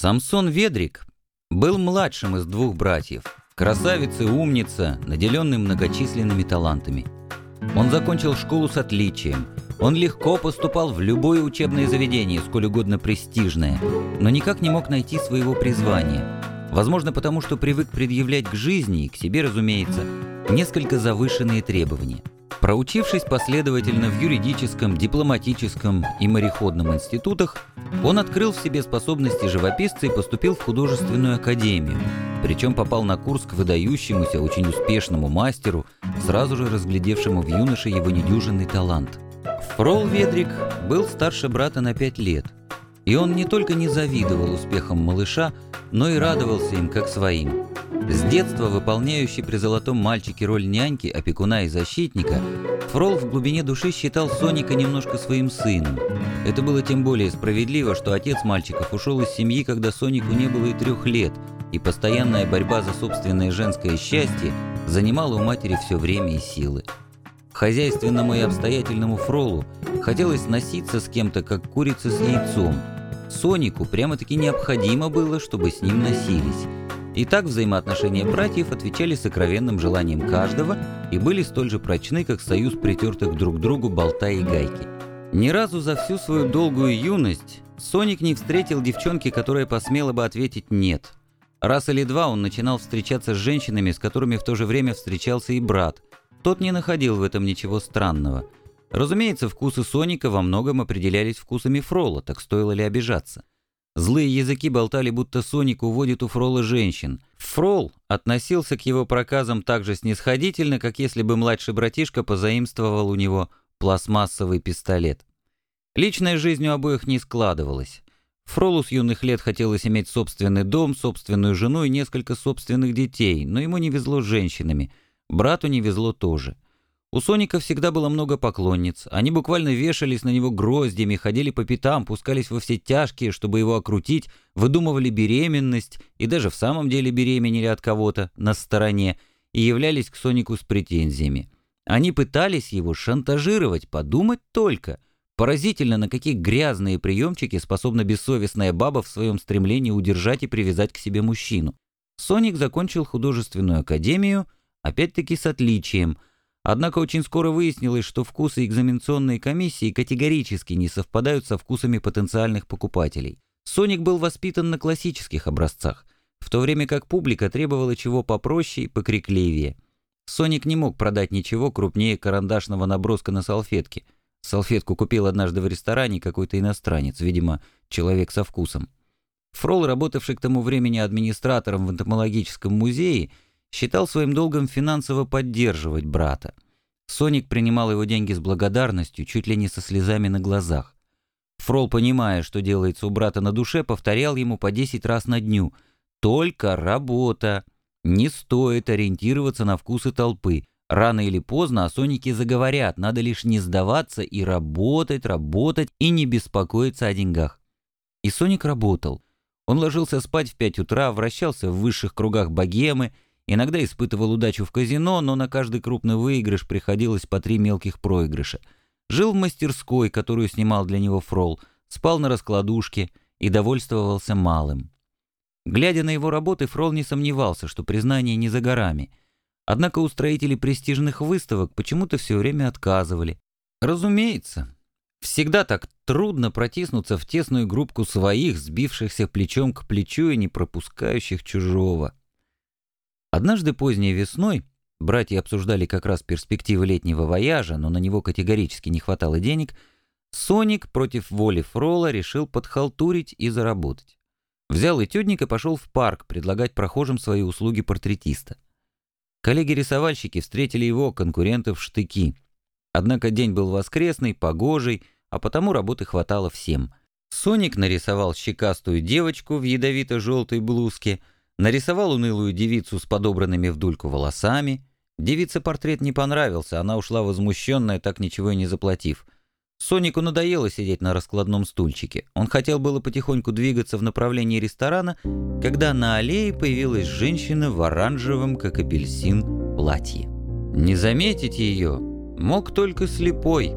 Самсон Ведрик был младшим из двух братьев, красавец и умница, наделенный многочисленными талантами. Он закончил школу с отличием, он легко поступал в любое учебное заведение, сколь угодно престижное, но никак не мог найти своего призвания. Возможно, потому что привык предъявлять к жизни и к себе, разумеется, несколько завышенные требования. Проучившись последовательно в юридическом, дипломатическом и мореходном институтах, он открыл в себе способности живописца и поступил в художественную академию, причем попал на курс к выдающемуся, очень успешному мастеру, сразу же разглядевшему в юноше его недюжинный талант. Фрол Ведрик был старше брата на пять лет, и он не только не завидовал успехам малыша, но и радовался им как своим. С детства выполняющий при золотом мальчике роль няньки, опекуна и защитника, Фрол в глубине души считал Соника немножко своим сыном. Это было тем более справедливо, что отец мальчиков ушел из семьи, когда Сонику не было и трех лет, и постоянная борьба за собственное женское счастье занимала у матери все время и силы. Хозяйственному и обстоятельному Фролу хотелось носиться с кем-то, как курица с яйцом. Сонику прямо-таки необходимо было, чтобы с ним носились. И так взаимоотношения братьев отвечали сокровенным желаниям каждого и были столь же прочны, как союз притертых друг к другу болта и гайки. Ни разу за всю свою долгую юность Соник не встретил девчонки, которая посмела бы ответить «нет». Раз или два он начинал встречаться с женщинами, с которыми в то же время встречался и брат. Тот не находил в этом ничего странного. Разумеется, вкусы Соника во многом определялись вкусами Фрола, так стоило ли обижаться. Злые языки болтали, будто Соник уводит у Фрола женщин. Фрол относился к его проказам так же снисходительно, как если бы младший братишка позаимствовал у него пластмассовый пистолет. Личная жизнь у обоих не складывалась. Фролу с юных лет хотелось иметь собственный дом, собственную жену и несколько собственных детей, но ему не везло с женщинами. Брату не везло тоже. У Соника всегда было много поклонниц. Они буквально вешались на него гроздями, ходили по пятам, пускались во все тяжкие, чтобы его окрутить, выдумывали беременность и даже в самом деле беременели от кого-то на стороне и являлись к Сонику с претензиями. Они пытались его шантажировать, подумать только. Поразительно, на какие грязные приемчики способна бессовестная баба в своем стремлении удержать и привязать к себе мужчину. Соник закончил художественную академию, опять-таки с отличием – Однако очень скоро выяснилось, что вкусы экзаменационной комиссии категорически не совпадают со вкусами потенциальных покупателей. Соник был воспитан на классических образцах, в то время как публика требовала чего попроще и покрикливее. Соник не мог продать ничего крупнее карандашного наброска на салфетке. Салфетку купил однажды в ресторане какой-то иностранец, видимо, человек со вкусом. Фрол, работавший к тому времени администратором в энтомологическом музее, считал своим долгом финансово поддерживать брата. Соник принимал его деньги с благодарностью, чуть ли не со слезами на глазах. Фрол, понимая, что делается у брата на душе, повторял ему по 10 раз на дню «Только работа! Не стоит ориентироваться на вкусы толпы. Рано или поздно о Сонике заговорят, надо лишь не сдаваться и работать, работать и не беспокоиться о деньгах». И Соник работал. Он ложился спать в 5 утра, вращался в высших кругах богемы – Иногда испытывал удачу в казино, но на каждый крупный выигрыш приходилось по три мелких проигрыша. Жил в мастерской, которую снимал для него Фрол, спал на раскладушке и довольствовался малым. Глядя на его работы, Фрол не сомневался, что признание не за горами. Однако устроители престижных выставок почему-то все время отказывали. Разумеется, всегда так трудно протиснуться в тесную группку своих, сбившихся плечом к плечу и не пропускающих чужого. Однажды поздней весной братья обсуждали как раз перспективы летнего вояжа, но на него категорически не хватало денег, Соник против воли Фрола решил подхалтурить и заработать. Взял этюдник и пошел в парк предлагать прохожим свои услуги портретиста. Коллеги-рисовальщики встретили его, конкурентов, штыки. Однако день был воскресный, погожий, а потому работы хватало всем. Соник нарисовал щекастую девочку в ядовито-желтой блузке — Нарисовал унылую девицу с подобранными в дульку волосами. Девице портрет не понравился, она ушла возмущенная, так ничего и не заплатив. Сонику надоело сидеть на раскладном стульчике. Он хотел было потихоньку двигаться в направлении ресторана, когда на аллее появилась женщина в оранжевом, как апельсин, платье. Не заметить ее мог только слепой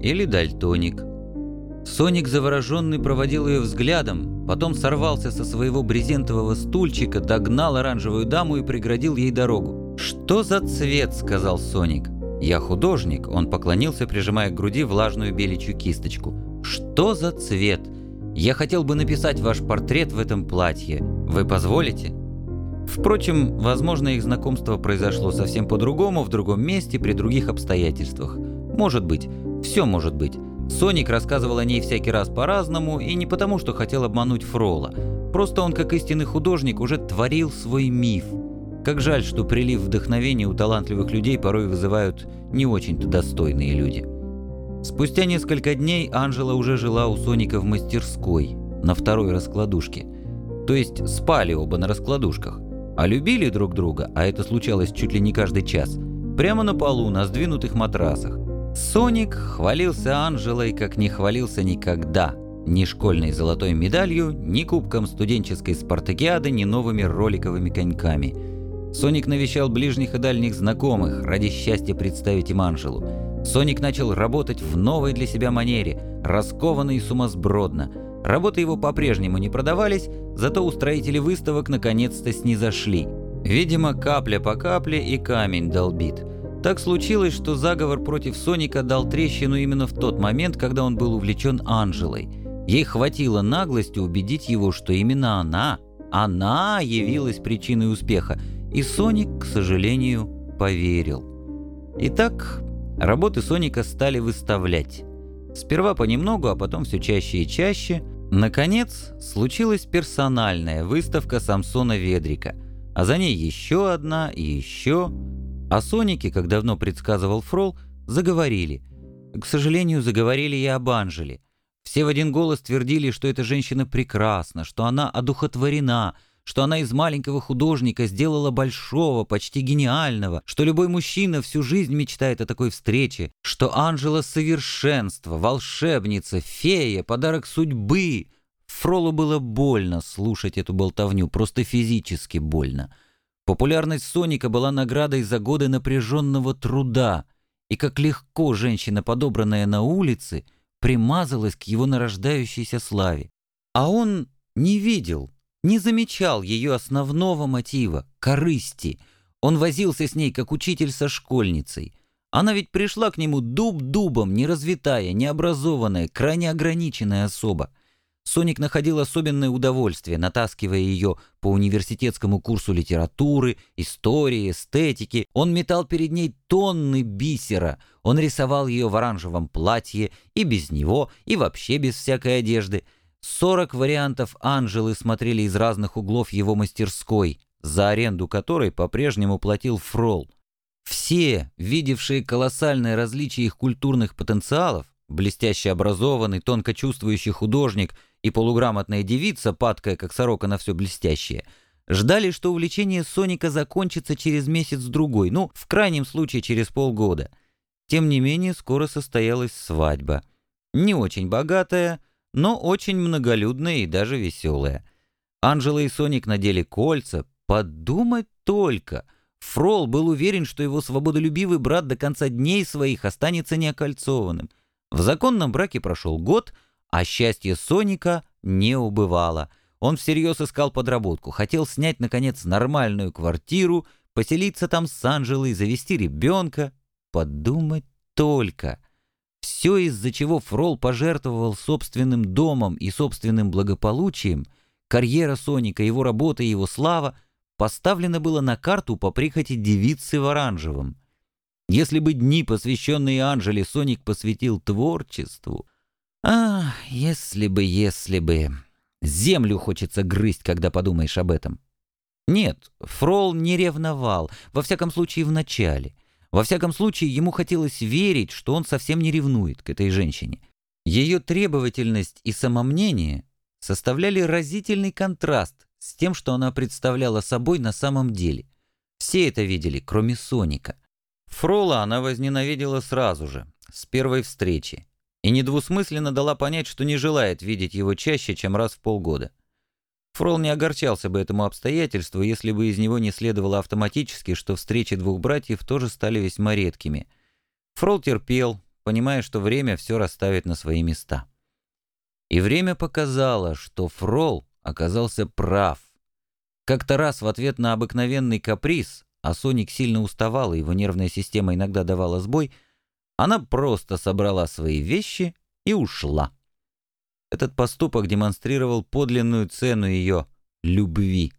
или дальтоник. Соник завороженный проводил ее взглядом, потом сорвался со своего брезентового стульчика, догнал оранжевую даму и преградил ей дорогу. «Что за цвет?» — сказал Соник. «Я художник», — он поклонился, прижимая к груди влажную беличью кисточку. «Что за цвет? Я хотел бы написать ваш портрет в этом платье. Вы позволите?» Впрочем, возможно, их знакомство произошло совсем по-другому, в другом месте, при других обстоятельствах. Может быть, все может быть. Соник рассказывал о ней всякий раз по-разному, и не потому, что хотел обмануть Фрола. Просто он, как истинный художник, уже творил свой миф. Как жаль, что прилив вдохновения у талантливых людей порой вызывают не очень-то достойные люди. Спустя несколько дней Анжела уже жила у Соника в мастерской, на второй раскладушке. То есть спали оба на раскладушках. А любили друг друга, а это случалось чуть ли не каждый час, прямо на полу на сдвинутых матрасах. Соник хвалился Анжелой, как не хвалился никогда. Ни школьной золотой медалью, ни кубком студенческой спартакиады, ни новыми роликовыми коньками. Соник навещал ближних и дальних знакомых ради счастья представить им Анжелу. Соник начал работать в новой для себя манере, раскованно и сумасбродно. Работы его по-прежнему не продавались, зато устроители выставок наконец-то снизошли. Видимо, капля по капле и камень долбит – так случилось, что заговор против Соника дал трещину именно в тот момент, когда он был увлечен Анжелой. Ей хватило наглости убедить его, что именно она, она явилась причиной успеха, и Соник, к сожалению, поверил. Итак, работы Соника стали выставлять. Сперва понемногу, а потом все чаще и чаще. Наконец, случилась персональная выставка Самсона Ведрика, а за ней еще одна и еще... О Сонике, как давно предсказывал Фрол, заговорили. К сожалению, заговорили и об Анжеле. Все в один голос твердили, что эта женщина прекрасна, что она одухотворена, что она из маленького художника сделала большого, почти гениального, что любой мужчина всю жизнь мечтает о такой встрече, что Анжела — совершенство, волшебница, фея, подарок судьбы. Фролу было больно слушать эту болтовню, просто физически больно. Популярность Соника была наградой за годы напряженного труда, и как легко женщина, подобранная на улице, примазалась к его нарождающейся славе. А он не видел, не замечал ее основного мотива — корысти. Он возился с ней, как учитель со школьницей. Она ведь пришла к нему дуб-дубом, неразвитая, необразованная, крайне ограниченная особа — Соник находил особенное удовольствие, натаскивая ее по университетскому курсу литературы, истории, эстетики. Он метал перед ней тонны бисера. Он рисовал ее в оранжевом платье и без него, и вообще без всякой одежды. Сорок вариантов Анжелы смотрели из разных углов его мастерской, за аренду которой по-прежнему платил Фрол. Все, видевшие колоссальное различие их культурных потенциалов, блестяще образованный, тонко чувствующий художник — и полуграмотная девица, падкая, как сорока на все блестящее, ждали, что увлечение Соника закончится через месяц-другой, ну, в крайнем случае, через полгода. Тем не менее, скоро состоялась свадьба. Не очень богатая, но очень многолюдная и даже веселая. Анжела и Соник надели кольца. Подумать только! Фрол был уверен, что его свободолюбивый брат до конца дней своих останется неокольцованным. В законном браке прошел год — а счастье Соника не убывало. Он всерьез искал подработку, хотел снять, наконец, нормальную квартиру, поселиться там с Анжелой, завести ребенка. Подумать только. Все, из-за чего Фрол пожертвовал собственным домом и собственным благополучием, карьера Соника, его работа и его слава, поставлено было на карту по прихоти девицы в оранжевом. Если бы дни, посвященные Анжеле, Соник посвятил творчеству, а, если бы, если бы... Землю хочется грызть, когда подумаешь об этом. Нет, Фрол не ревновал, во всяком случае в начале. Во всяком случае, ему хотелось верить, что он совсем не ревнует к этой женщине. Ее требовательность и самомнение составляли разительный контраст с тем, что она представляла собой на самом деле. Все это видели, кроме Соника. Фрола она возненавидела сразу же, с первой встречи и недвусмысленно дала понять, что не желает видеть его чаще, чем раз в полгода. Фрол не огорчался бы этому обстоятельству, если бы из него не следовало автоматически, что встречи двух братьев тоже стали весьма редкими. Фрол терпел, понимая, что время все расставит на свои места. И время показало, что Фрол оказался прав. Как-то раз в ответ на обыкновенный каприз, а Соник сильно уставал, и его нервная система иногда давала сбой, она просто собрала свои вещи и ушла. Этот поступок демонстрировал подлинную цену ее любви.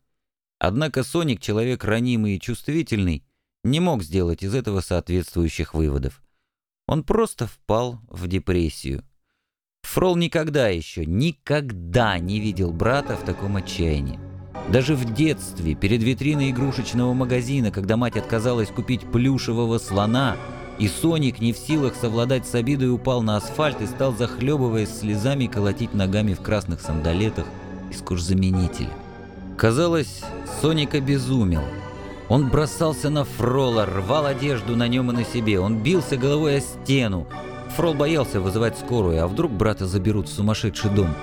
Однако Соник, человек ранимый и чувствительный, не мог сделать из этого соответствующих выводов. Он просто впал в депрессию. Фрол никогда еще, никогда не видел брата в таком отчаянии. Даже в детстве, перед витриной игрушечного магазина, когда мать отказалась купить плюшевого слона, и Соник, не в силах совладать с обидой, упал на асфальт и стал, захлебываясь слезами, колотить ногами в красных сандалетах из кожзаменителя. Казалось, Соник обезумел. Он бросался на Фрола, рвал одежду на нем и на себе. Он бился головой о стену. Фрол боялся вызывать скорую, а вдруг брата заберут в сумасшедший дом.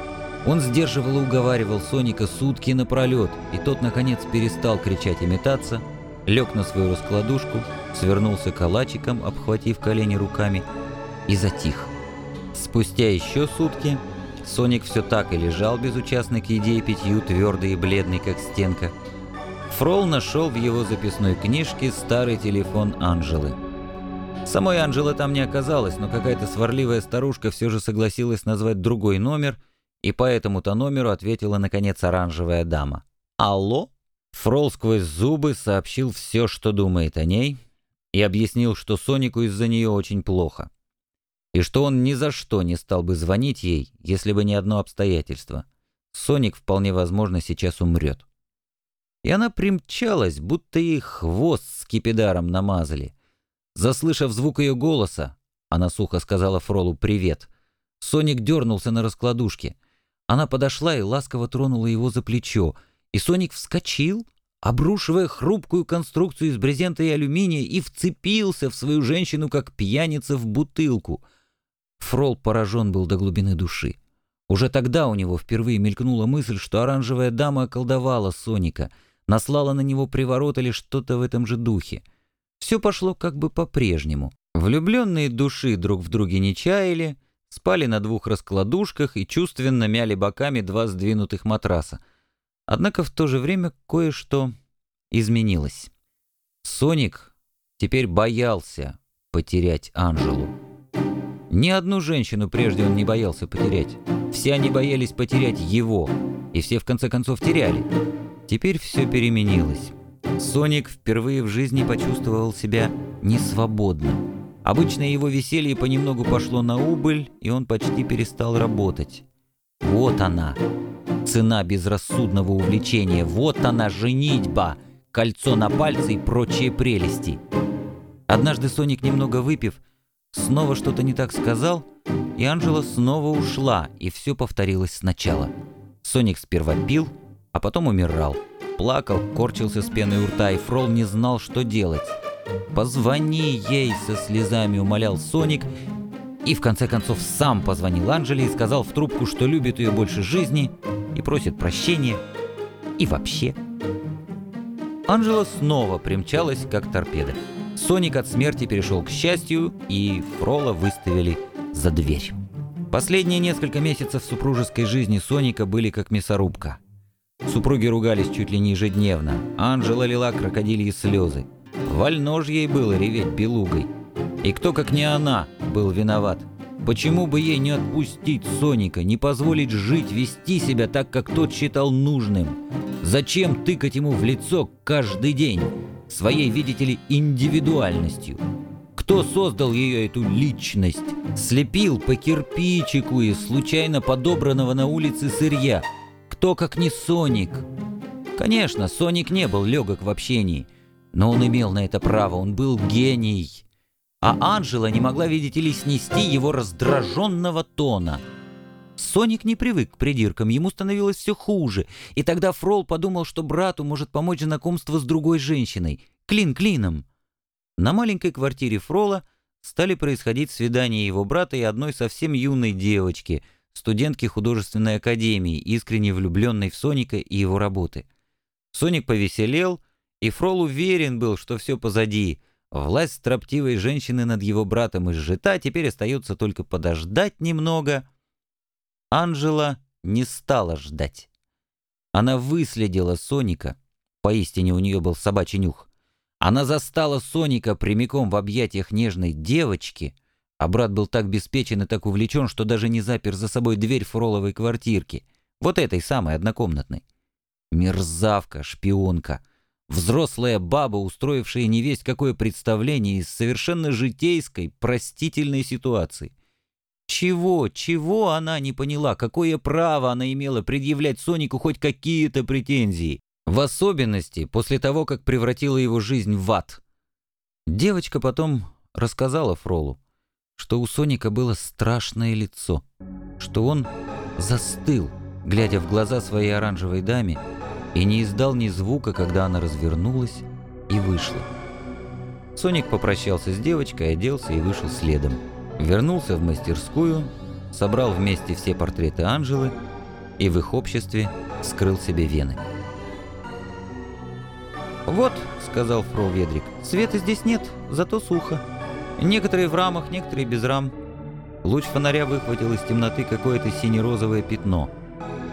Он сдерживал и уговаривал Соника сутки напролет, и тот, наконец, перестал кричать и метаться, лег на свою раскладушку, свернулся калачиком, обхватив колени руками, и затих. Спустя еще сутки Соник все так и лежал безучастный к еде и питью, твердый и бледный, как стенка. Фрол нашел в его записной книжке старый телефон Анжелы. Самой Анжелы там не оказалось, но какая-то сварливая старушка все же согласилась назвать другой номер, и по этому-то номеру ответила, наконец, оранжевая дама. «Алло?» Фрол сквозь зубы сообщил все, что думает о ней, и объяснил, что Сонику из-за нее очень плохо и что он ни за что не стал бы звонить ей, если бы не одно обстоятельство. Соник вполне возможно сейчас умрет. И она примчалась, будто ей хвост с кипидаром намазали. Заслышав звук ее голоса, она сухо сказала Фролу «привет». Соник дернулся на раскладушке. Она подошла и ласково тронула его за плечо, и Соник вскочил, обрушивая хрупкую конструкцию из брезента и алюминия, и вцепился в свою женщину, как пьяница в бутылку — Фрол поражен был до глубины души. Уже тогда у него впервые мелькнула мысль, что оранжевая дама околдовала Соника, наслала на него приворот или что-то в этом же духе. Все пошло как бы по-прежнему. Влюбленные души друг в друге не чаяли, спали на двух раскладушках и чувственно мяли боками два сдвинутых матраса. Однако в то же время кое-что изменилось. Соник теперь боялся потерять Анжелу. Ни одну женщину прежде он не боялся потерять. Все они боялись потерять его, и все в конце концов теряли. Теперь все переменилось. Соник впервые в жизни почувствовал себя несвободным. Обычное его веселье понемногу пошло на убыль, и он почти перестал работать. Вот она, цена безрассудного увлечения, вот она, женитьба, кольцо на пальце и прочие прелести. Однажды Соник, немного выпив, снова что-то не так сказал, и Анжела снова ушла, и все повторилось сначала. Соник сперва пил, а потом умирал. Плакал, корчился с пеной у рта, и Фрол не знал, что делать. «Позвони ей!» — со слезами умолял Соник, и в конце концов сам позвонил Анжеле и сказал в трубку, что любит ее больше жизни и просит прощения. И вообще. Анжела снова примчалась, как торпеда. Соник от смерти перешел к счастью, и Фрола выставили за дверь. Последние несколько месяцев супружеской жизни Соника были как мясорубка. Супруги ругались чуть ли не ежедневно. Анжела лила крокодильи слезы. Вольно ж ей было реветь белугой. И кто, как не она, был виноват. Почему бы ей не отпустить Соника, не позволить жить, вести себя так, как тот считал нужным? Зачем тыкать ему в лицо каждый день? своей, видите ли, индивидуальностью. Кто создал ее, эту личность? Слепил по кирпичику из случайно подобранного на улице сырья. Кто, как не Соник? Конечно, Соник не был легок в общении, но он имел на это право, он был гений. А Анжела не могла, видите ли, снести его раздраженного тона – Соник не привык к придиркам, ему становилось все хуже, и тогда Фрол подумал, что брату может помочь знакомство с другой женщиной, клин клином. На маленькой квартире Фрола стали происходить свидания его брата и одной совсем юной девочки, студентки художественной академии, искренне влюбленной в Соника и его работы. Соник повеселел, и Фрол уверен был, что все позади. Власть строптивой женщины над его братом изжита, теперь остается только подождать немного — Анжела не стала ждать. Она выследила Соника, поистине у нее был собачий нюх. Она застала Соника прямиком в объятиях нежной девочки, а брат был так беспечен и так увлечен, что даже не запер за собой дверь фроловой квартирки, вот этой самой однокомнатной. Мерзавка, шпионка, взрослая баба, устроившая невесть какое представление из совершенно житейской, простительной ситуации. Чего, чего она не поняла, какое право она имела предъявлять Сонику хоть какие-то претензии, в особенности после того, как превратила его жизнь в ад. Девочка потом рассказала Фролу, что у Соника было страшное лицо, что он застыл, глядя в глаза своей оранжевой даме, и не издал ни звука, когда она развернулась и вышла. Соник попрощался с девочкой, оделся и вышел следом. Вернулся в мастерскую, собрал вместе все портреты Анжелы и в их обществе скрыл себе вены. «Вот», — сказал Фрол Ведрик, — «света здесь нет, зато сухо. Некоторые в рамах, некоторые без рам». Луч фонаря выхватил из темноты какое-то сине-розовое пятно.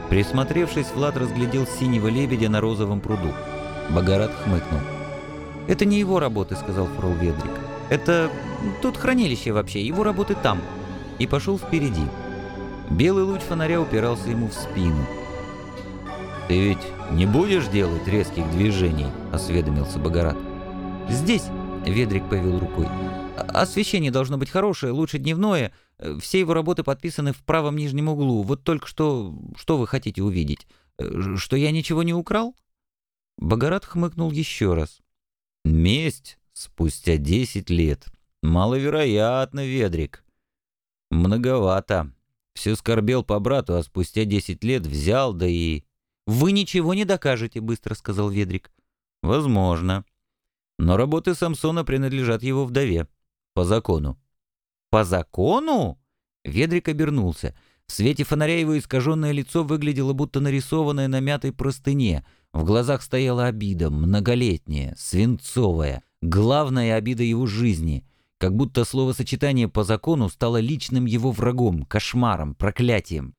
Присмотревшись, Влад разглядел синего лебедя на розовом пруду. Багарат хмыкнул. «Это не его работы», — сказал Фрол Ведрик. «Это Тут хранилище вообще, его работы там. И пошел впереди. Белый луч фонаря упирался ему в спину. «Ты ведь не будешь делать резких движений?» — осведомился Богорат. «Здесь!» — Ведрик повел рукой. «Освещение должно быть хорошее, лучше дневное. Все его работы подписаны в правом нижнем углу. Вот только что... Что вы хотите увидеть? Что я ничего не украл?» Богорат хмыкнул еще раз. «Месть спустя десять лет», Маловероятно, Ведрик. Многовато. Все скорбел по брату, а спустя десять лет взял, да и... «Вы ничего не докажете», — быстро сказал Ведрик. «Возможно. Но работы Самсона принадлежат его вдове. По закону». «По закону?» Ведрик обернулся. В свете фонаря его искаженное лицо выглядело будто нарисованное на мятой простыне. В глазах стояла обида, многолетняя, свинцовая, главная обида его жизни — как будто словосочетание «по закону» стало личным его врагом, кошмаром, проклятием.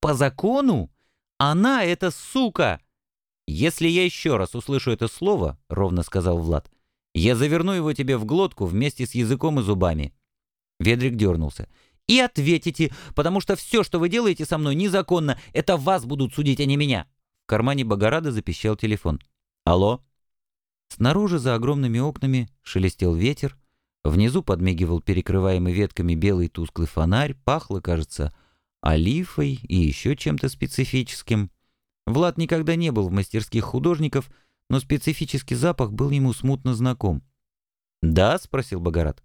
«По закону? Она — это сука!» «Если я еще раз услышу это слово, — ровно сказал Влад, — я заверну его тебе в глотку вместе с языком и зубами». Ведрик дернулся. «И ответите, потому что все, что вы делаете со мной, незаконно. Это вас будут судить, а не меня». В кармане Богорада запищал телефон. «Алло?» Снаружи, за огромными окнами, шелестел ветер, Внизу подмигивал перекрываемый ветками белый тусклый фонарь, пахло, кажется, олифой и еще чем-то специфическим. Влад никогда не был в мастерских художников, но специфический запах был ему смутно знаком. «Да?» — спросил Богорат.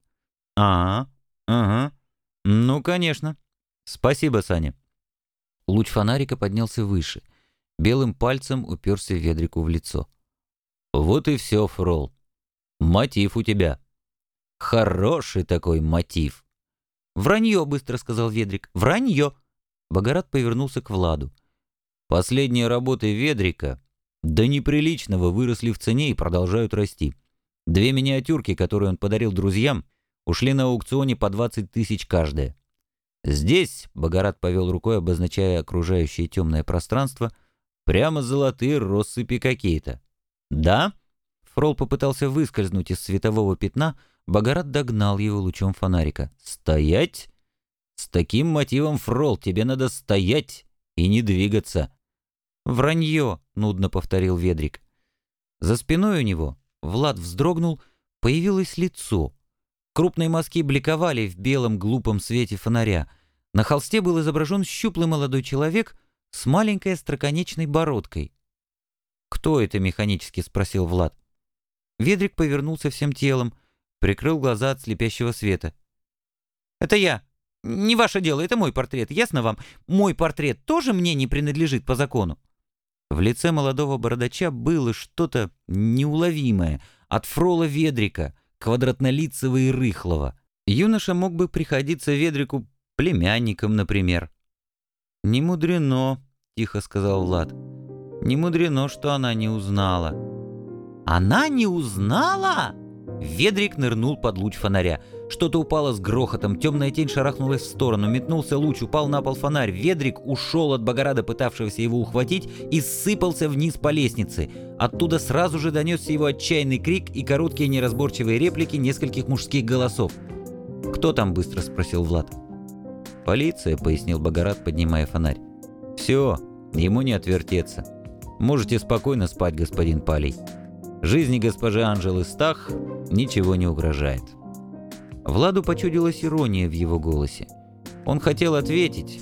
«А, ага. Ну, конечно. Спасибо, Саня». Луч фонарика поднялся выше. Белым пальцем уперся Ведрику в лицо. «Вот и все, Фрол. Мотив у тебя». Хороший такой мотив. «Вранье», — быстро сказал Ведрик. «Вранье!» Богорат повернулся к Владу. «Последние работы Ведрика до неприличного выросли в цене и продолжают расти. Две миниатюрки, которые он подарил друзьям, ушли на аукционе по 20 тысяч каждая. Здесь, — Богорат повел рукой, обозначая окружающее темное пространство, — прямо золотые россыпи какие-то. Да? Фрол попытался выскользнуть из светового пятна, Багарат догнал его лучом фонарика. «Стоять? С таким мотивом, Фрол, тебе надо стоять и не двигаться». «Вранье!» — нудно повторил Ведрик. За спиной у него Влад вздрогнул, появилось лицо. Крупные мазки бликовали в белом глупом свете фонаря. На холсте был изображен щуплый молодой человек с маленькой остроконечной бородкой. «Кто это?» — механически спросил Влад. Ведрик повернулся всем телом — прикрыл глаза от слепящего света. «Это я. Не ваше дело, это мой портрет, ясно вам? Мой портрет тоже мне не принадлежит по закону». В лице молодого бородача было что-то неуловимое, от фрола Ведрика, квадратнолицего и рыхлого. Юноша мог бы приходиться Ведрику племянником, например. «Не мудрено», — тихо сказал Влад. «Не мудрено, что она не узнала». «Она не узнала?» Ведрик нырнул под луч фонаря. Что-то упало с грохотом, темная тень шарахнулась в сторону, метнулся луч, упал на пол фонарь. Ведрик ушел от Багарада, пытавшегося его ухватить, и сыпался вниз по лестнице. Оттуда сразу же донесся его отчаянный крик и короткие неразборчивые реплики нескольких мужских голосов. «Кто там?» – быстро спросил Влад. «Полиция», – пояснил Багарат, поднимая фонарь. «Все, ему не отвертеться. Можете спокойно спать, господин Палей. Жизни госпожи Анжелы Стах ничего не угрожает». Владу почудилась ирония в его голосе. Он хотел ответить.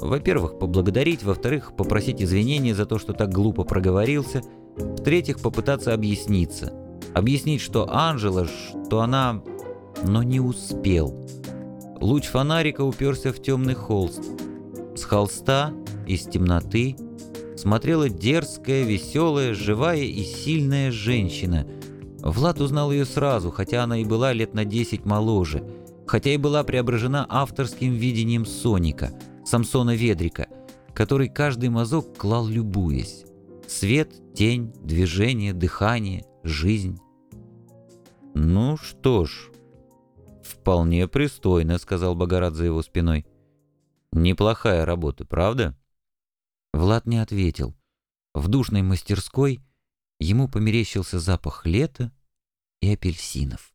Во-первых, поблагодарить, во-вторых, попросить извинения за то, что так глупо проговорился, в-третьих, попытаться объясниться. Объяснить, что Анжела, что она... Но не успел. Луч фонарика уперся в темный холст. С холста, из темноты, смотрела дерзкая, веселая, живая и сильная женщина — Влад узнал ее сразу, хотя она и была лет на 10 моложе, хотя и была преображена авторским видением Соника, Самсона Ведрика, который каждый мазок клал любуясь. Свет, тень, движение, дыхание, жизнь. «Ну что ж, вполне пристойно», — сказал Богорат за его спиной. «Неплохая работа, правда?» Влад не ответил. В душной мастерской Ему померещился запах лета и апельсинов.